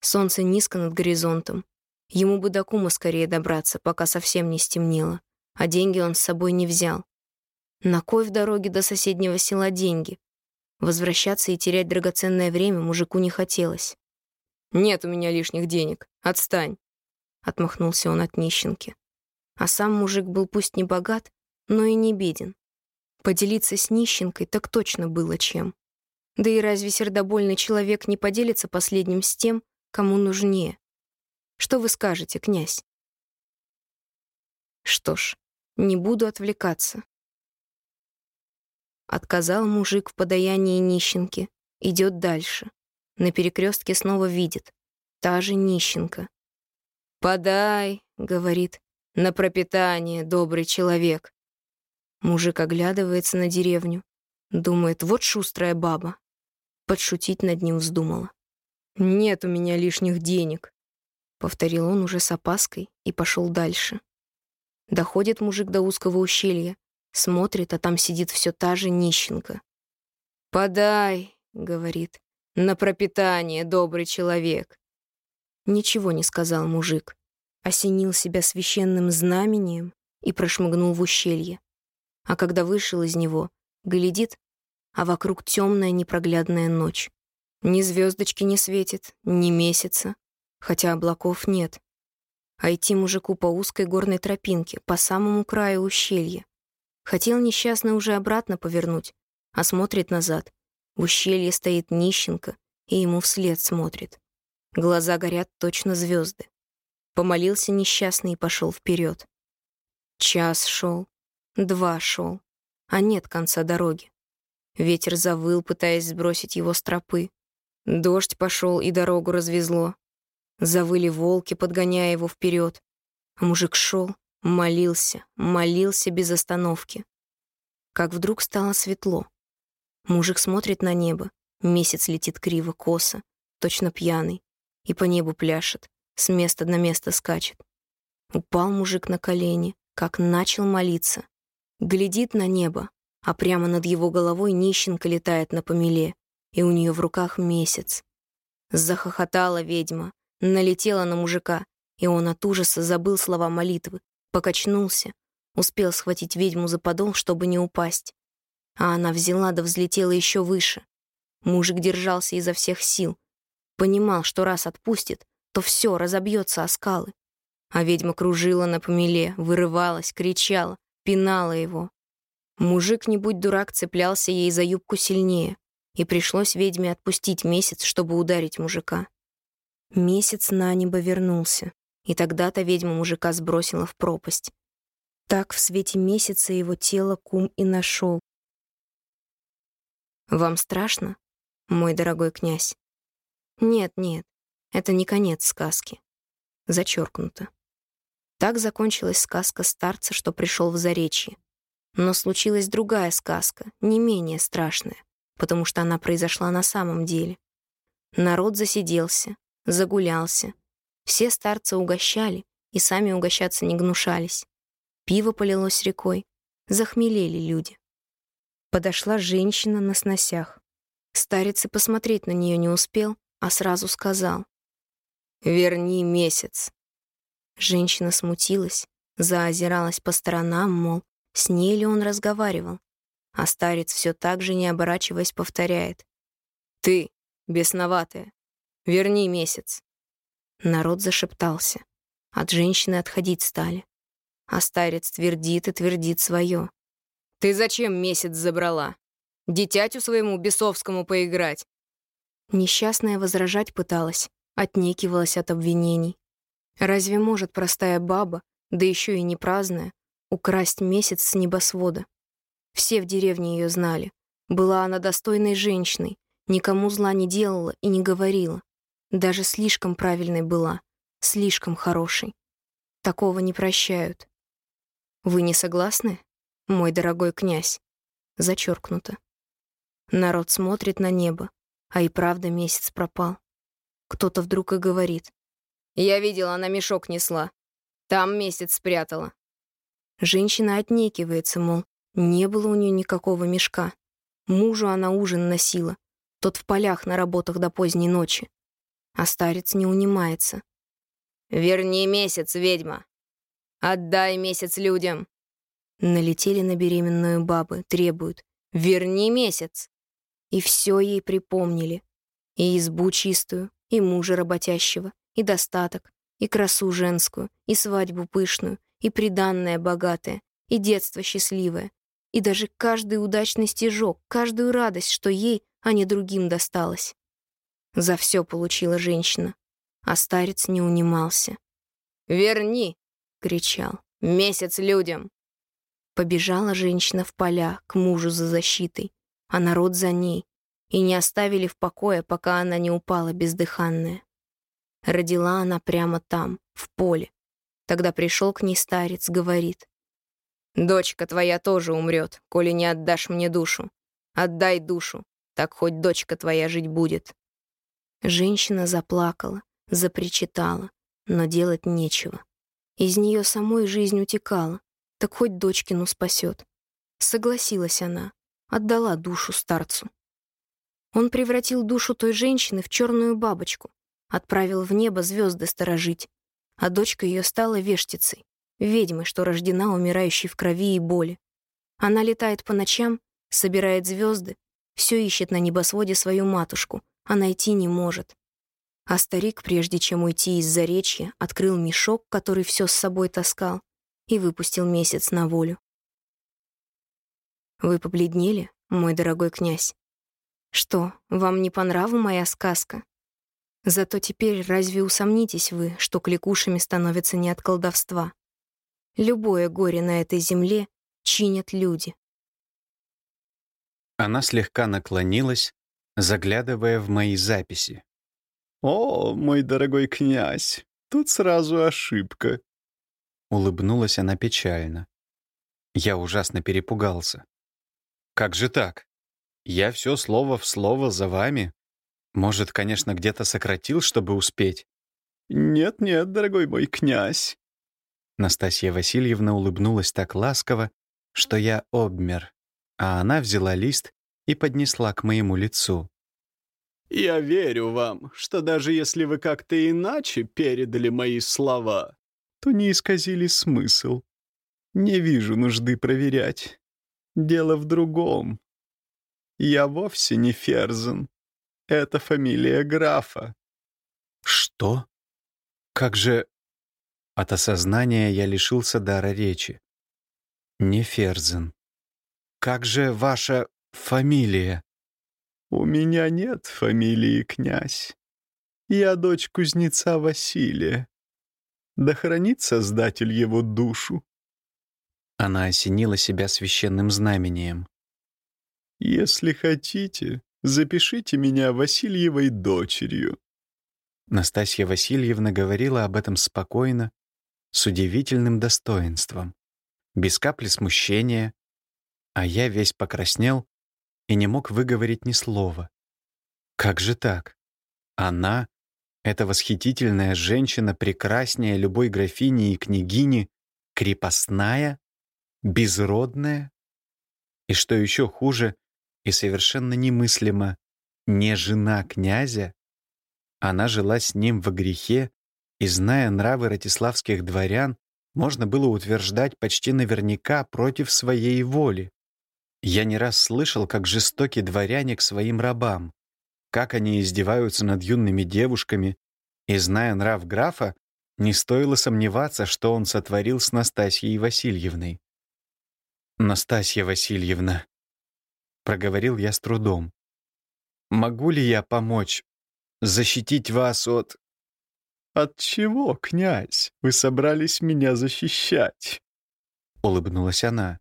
Солнце низко над горизонтом. Ему бы до кума скорее добраться, пока совсем не стемнело. А деньги он с собой не взял. На кой в дороге до соседнего села деньги? Возвращаться и терять драгоценное время мужику не хотелось. «Нет у меня лишних денег. Отстань отмахнулся он от нищенки. А сам мужик был пусть не богат, но и не беден. Поделиться с нищенкой так точно было чем. Да и разве сердобольный человек не поделится последним с тем, кому нужнее? Что вы скажете, князь? Что ж, не буду отвлекаться. Отказал мужик в подаянии нищенки. Идет дальше. На перекрестке снова видит. Та же нищенка. «Подай», — говорит, — «на пропитание, добрый человек». Мужик оглядывается на деревню. Думает, вот шустрая баба. Подшутить над ним вздумала. «Нет у меня лишних денег», — повторил он уже с опаской и пошел дальше. Доходит мужик до узкого ущелья, смотрит, а там сидит все та же нищенка. «Подай», — говорит, — «на пропитание, добрый человек». Ничего не сказал мужик, осенил себя священным знамением и прошмыгнул в ущелье. А когда вышел из него, глядит, а вокруг темная непроглядная ночь. Ни звездочки не светит, ни месяца, хотя облаков нет. А идти мужику по узкой горной тропинке, по самому краю ущелья. Хотел несчастный уже обратно повернуть, а смотрит назад. В ущелье стоит нищенка и ему вслед смотрит. Глаза горят точно звезды. Помолился несчастный и пошел вперед. Час шел, два шел, а нет конца дороги. Ветер завыл, пытаясь сбросить его с тропы. Дождь пошел и дорогу развезло. Завыли волки, подгоняя его вперед. Мужик шел, молился, молился без остановки. Как вдруг стало светло. Мужик смотрит на небо. Месяц летит криво, косо, точно пьяный и по небу пляшет, с места на место скачет. Упал мужик на колени, как начал молиться. Глядит на небо, а прямо над его головой нищенка летает на помеле, и у нее в руках месяц. Захохотала ведьма, налетела на мужика, и он от ужаса забыл слова молитвы, покачнулся, успел схватить ведьму за подол, чтобы не упасть. А она взяла да взлетела еще выше. Мужик держался изо всех сил, Понимал, что раз отпустит, то все разобьется о скалы. А ведьма кружила на помеле, вырывалась, кричала, пинала его. Мужик, не будь дурак, цеплялся ей за юбку сильнее, и пришлось ведьме отпустить месяц, чтобы ударить мужика. Месяц на небо вернулся, и тогда-то ведьма мужика сбросила в пропасть. Так в свете месяца его тело кум и нашел. «Вам страшно, мой дорогой князь?» Нет, нет, это не конец сказки. Зачеркнуто. Так закончилась сказка старца, что пришел в Заречье. Но случилась другая сказка, не менее страшная, потому что она произошла на самом деле. Народ засиделся, загулялся. Все старцы угощали и сами угощаться не гнушались. Пиво полилось рекой, захмелели люди. Подошла женщина на сносях. Старец и посмотреть на нее не успел, а сразу сказал «Верни месяц». Женщина смутилась, заозиралась по сторонам, мол, с ней ли он разговаривал. А старец все так же, не оборачиваясь, повторяет «Ты, бесноватая, верни месяц». Народ зашептался. От женщины отходить стали. А старец твердит и твердит свое. «Ты зачем месяц забрала? Дитятю своему бесовскому поиграть? Несчастная возражать пыталась, отнекивалась от обвинений. Разве может простая баба, да еще и не праздная, украсть месяц с небосвода? Все в деревне ее знали. Была она достойной женщиной, никому зла не делала и не говорила. Даже слишком правильной была, слишком хорошей. Такого не прощают. Вы не согласны, мой дорогой князь? Зачеркнуто. Народ смотрит на небо, а и правда месяц пропал. Кто-то вдруг и говорит. «Я видела, она мешок несла. Там месяц спрятала». Женщина отнекивается, мол, не было у нее никакого мешка. Мужу она ужин носила. Тот в полях на работах до поздней ночи. А старец не унимается. «Верни месяц, ведьма! Отдай месяц людям!» Налетели на беременную бабы, требуют. «Верни месяц!» И все ей припомнили. И избу чистую, и мужа работящего, и достаток, и красу женскую, и свадьбу пышную, и приданное богатое, и детство счастливое, и даже каждый удачный стежок, каждую радость, что ей, а не другим досталось. За все получила женщина, а старец не унимался. «Верни!» — кричал. Месяц людям!» Побежала женщина в поля к мужу за защитой, а народ за ней, и не оставили в покое, пока она не упала бездыханная. Родила она прямо там, в поле. Тогда пришел к ней старец, говорит, «Дочка твоя тоже умрет, коли не отдашь мне душу. Отдай душу, так хоть дочка твоя жить будет». Женщина заплакала, запричитала, но делать нечего. Из нее самой жизнь утекала, так хоть дочкину спасет. Согласилась она, отдала душу старцу. Он превратил душу той женщины в черную бабочку, отправил в небо звезды сторожить, а дочка ее стала вештицей, ведьмой, что рождена умирающей в крови и боли. Она летает по ночам, собирает звезды, все ищет на небосводе свою матушку, а найти не может. А старик, прежде чем уйти из заречья, открыл мешок, который все с собой таскал, и выпустил месяц на волю. Вы побледнели, мой дорогой князь? Что, вам не по нраву моя сказка? Зато теперь разве усомнитесь вы, что кликушами становятся не от колдовства? Любое горе на этой земле чинят люди. Она слегка наклонилась, заглядывая в мои записи. «О, мой дорогой князь, тут сразу ошибка». Улыбнулась она печально. Я ужасно перепугался. «Как же так? Я все слово в слово за вами. Может, конечно, где-то сократил, чтобы успеть?» «Нет-нет, дорогой мой князь». Настасья Васильевна улыбнулась так ласково, что я обмер, а она взяла лист и поднесла к моему лицу. «Я верю вам, что даже если вы как-то иначе передали мои слова, то не исказили смысл. Не вижу нужды проверять. Дело в другом. Я вовсе не Ферзен. Это фамилия графа». «Что? Как же...» От осознания я лишился дара речи. «Не Ферзен. Как же ваша фамилия?» «У меня нет фамилии князь. Я дочь кузнеца Василия. Да хранит Создатель его душу». Она осенила себя священным знамением. «Если хотите, запишите меня Васильевой дочерью». Настасья Васильевна говорила об этом спокойно, с удивительным достоинством, без капли смущения, а я весь покраснел и не мог выговорить ни слова. Как же так? Она, эта восхитительная женщина, прекраснее любой графини и княгини, крепостная, безродная? И что еще хуже и совершенно немыслимо, не жена князя? Она жила с ним во грехе, и, зная нравы ратиславских дворян, можно было утверждать почти наверняка против своей воли. Я не раз слышал, как жестоки дворяне к своим рабам, как они издеваются над юными девушками, и, зная нрав графа, не стоило сомневаться, что он сотворил с Настасьей Васильевной. «Настасья Васильевна», — проговорил я с трудом, — «могу ли я помочь, защитить вас от...» «От чего, князь, вы собрались меня защищать?» — улыбнулась она.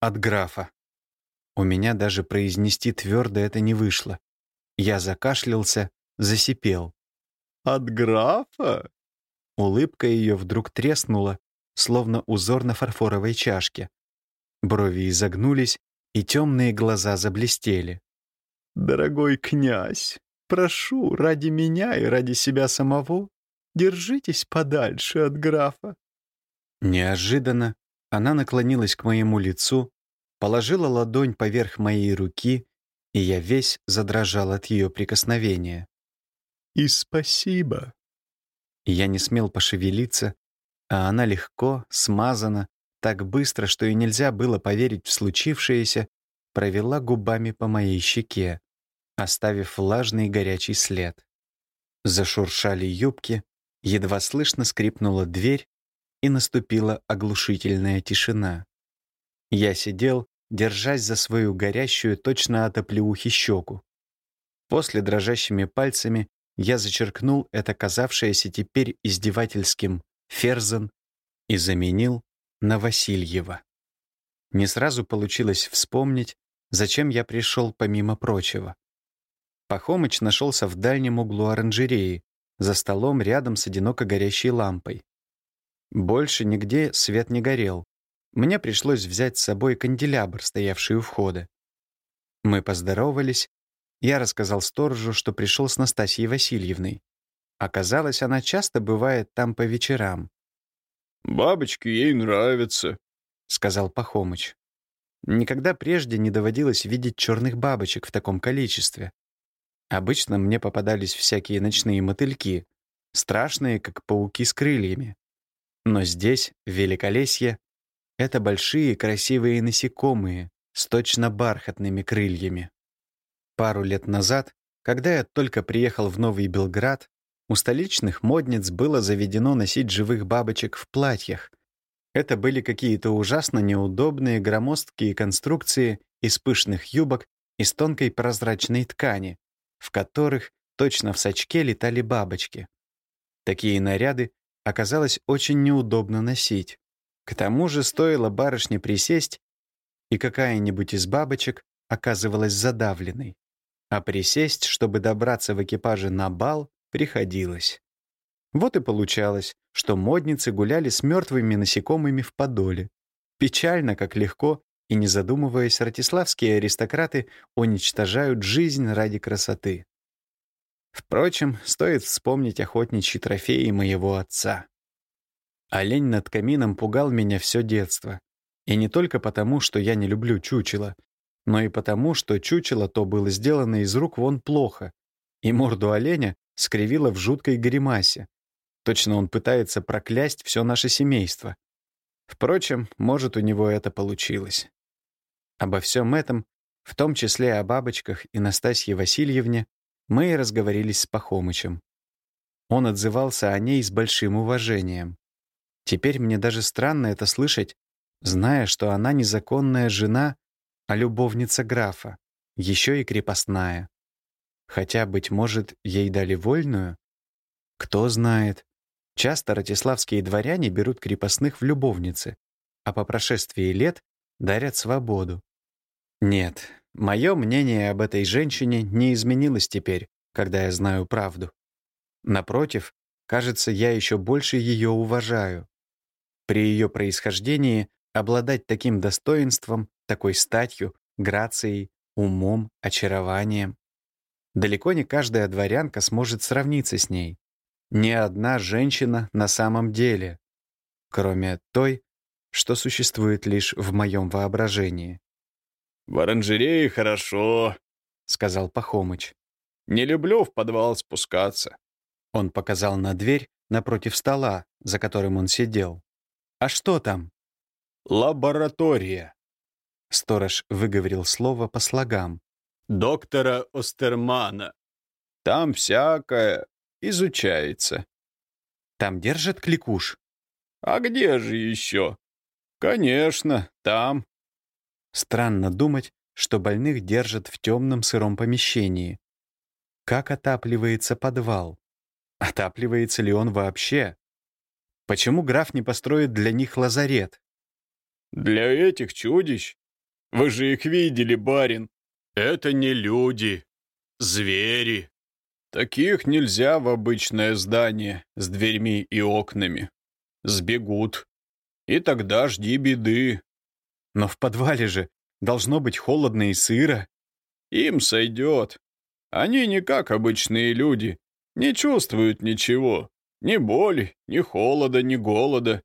«От графа», у меня даже произнести твердо это не вышло. Я закашлялся, засипел. «От графа?» Улыбка ее вдруг треснула, словно узор на фарфоровой чашке. Брови изогнулись, и темные глаза заблестели. «Дорогой князь, прошу, ради меня и ради себя самого, держитесь подальше от графа». Неожиданно она наклонилась к моему лицу, положила ладонь поверх моей руки, и я весь задрожал от ее прикосновения. «И спасибо». Я не смел пошевелиться, а она легко, смазана, так быстро, что и нельзя было поверить в случившееся, провела губами по моей щеке, оставив влажный горячий след. Зашуршали юбки, едва слышно скрипнула дверь, и наступила оглушительная тишина. Я сидел, держась за свою горящую точно от щеку. После дрожащими пальцами я зачеркнул это казавшееся теперь издевательским «ферзен» и заменил на Васильева. Не сразу получилось вспомнить, зачем я пришел помимо прочего. Пахомыч нашелся в дальнем углу оранжереи, за столом рядом с одиноко горящей лампой. Больше нигде свет не горел. Мне пришлось взять с собой канделябр, стоявший у входа. Мы поздоровались. Я рассказал сторожу, что пришел с Настасьей Васильевной. Оказалось, она часто бывает там по вечерам. «Бабочки ей нравятся», — сказал Пахомыч. Никогда прежде не доводилось видеть черных бабочек в таком количестве. Обычно мне попадались всякие ночные мотыльки, страшные, как пауки с крыльями. Но здесь, Великолесье, это большие красивые насекомые с точно бархатными крыльями. Пару лет назад, когда я только приехал в Новый Белград, у столичных модниц было заведено носить живых бабочек в платьях. Это были какие-то ужасно неудобные громоздкие конструкции из пышных юбок из тонкой прозрачной ткани, в которых точно в сачке летали бабочки. Такие наряды оказалось очень неудобно носить. К тому же стоило барышне присесть, и какая-нибудь из бабочек оказывалась задавленной. А присесть, чтобы добраться в экипаже на бал, приходилось. Вот и получалось, что модницы гуляли с мертвыми насекомыми в подоле. Печально, как легко, и не задумываясь, ратиславские аристократы уничтожают жизнь ради красоты. Впрочем, стоит вспомнить охотничьи трофеи моего отца. Олень над камином пугал меня все детство. И не только потому, что я не люблю чучело, но и потому, что чучело то было сделано из рук вон плохо, и морду оленя скривило в жуткой гримасе. Точно он пытается проклясть все наше семейство. Впрочем, может, у него это получилось. Обо всем этом, в том числе о бабочках и Настасье Васильевне, мы и разговорились с Пахомычем. Он отзывался о ней с большим уважением. Теперь мне даже странно это слышать, зная, что она незаконная жена, а любовница графа, еще и крепостная. Хотя, быть может, ей дали вольную? Кто знает. Часто ратиславские дворяне берут крепостных в любовницы, а по прошествии лет дарят свободу. Нет, мое мнение об этой женщине не изменилось теперь, когда я знаю правду. Напротив, кажется, я еще больше ее уважаю. При ее происхождении обладать таким достоинством, такой статью, грацией, умом, очарованием. Далеко не каждая дворянка сможет сравниться с ней. Ни одна женщина на самом деле, кроме той, что существует лишь в моем воображении. «В оранжерее хорошо», — сказал Пахомыч. «Не люблю в подвал спускаться». Он показал на дверь напротив стола, за которым он сидел. «А что там?» «Лаборатория». Сторож выговорил слово по слогам. «Доктора Остермана. Там всякое изучается». «Там держат кликуш?» «А где же еще?» «Конечно, там». Странно думать, что больных держат в темном сыром помещении. Как отапливается подвал? Отапливается ли он вообще? Почему граф не построит для них лазарет? «Для этих чудищ? Вы же их видели, барин. Это не люди, звери. Таких нельзя в обычное здание с дверьми и окнами. Сбегут. И тогда жди беды. Но в подвале же должно быть холодно и сыро. Им сойдет. Они не как обычные люди, не чувствуют ничего. Ни боли, ни холода, ни голода.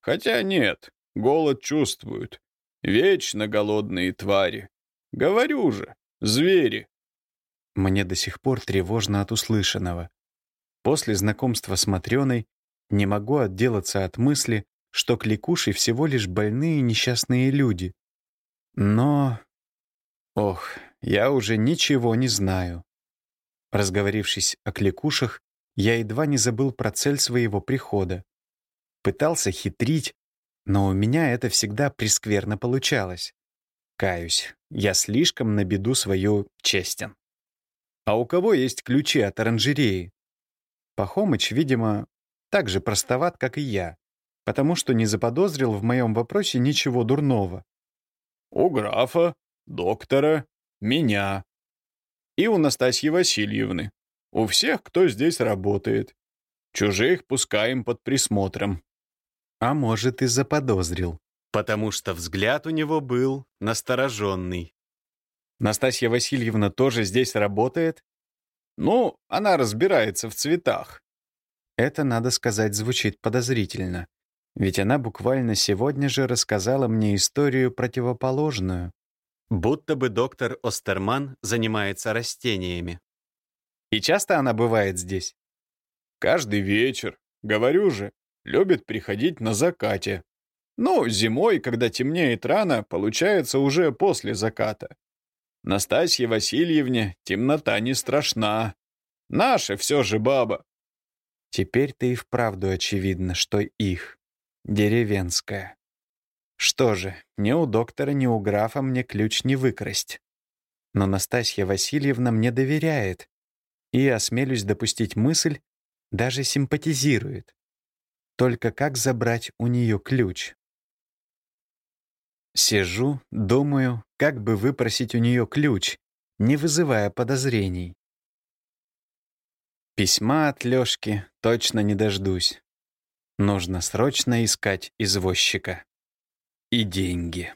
Хотя нет, голод чувствуют. Вечно голодные твари. Говорю же, звери. Мне до сих пор тревожно от услышанного. После знакомства с Матрёной не могу отделаться от мысли, что кликуши всего лишь больные несчастные люди. Но... Ох, я уже ничего не знаю. Разговорившись о кликушах, я едва не забыл про цель своего прихода. Пытался хитрить, но у меня это всегда прескверно получалось. Каюсь, я слишком на беду свою честен. А у кого есть ключи от оранжереи? Пахомыч, видимо, так же простоват, как и я. потому что не заподозрил в моем вопросе ничего дурного. «У графа, доктора, меня и у Настасьи Васильевны. У всех, кто здесь работает. Чужих пускаем под присмотром». А может, и заподозрил, потому что взгляд у него был настороженный. Настасья Васильевна тоже здесь работает? Ну, она разбирается в цветах. Это, надо сказать, звучит подозрительно. Ведь она буквально сегодня же рассказала мне историю противоположную. Будто бы доктор Остерман занимается растениями. И часто она бывает здесь? Каждый вечер. Говорю же, любит приходить на закате. Ну, зимой, когда темнеет рано, получается уже после заката. Настасье Васильевне темнота не страшна. Наша все же баба. Теперь-то и вправду очевидно, что их. Деревенская. Что же, ни у доктора, ни у графа мне ключ не выкрасть. Но Настасья Васильевна мне доверяет и, осмелюсь допустить мысль, даже симпатизирует. Только как забрать у нее ключ? Сижу, думаю, как бы выпросить у нее ключ, не вызывая подозрений. Письма от Лёшки точно не дождусь. Нужно срочно искать извозчика. И деньги.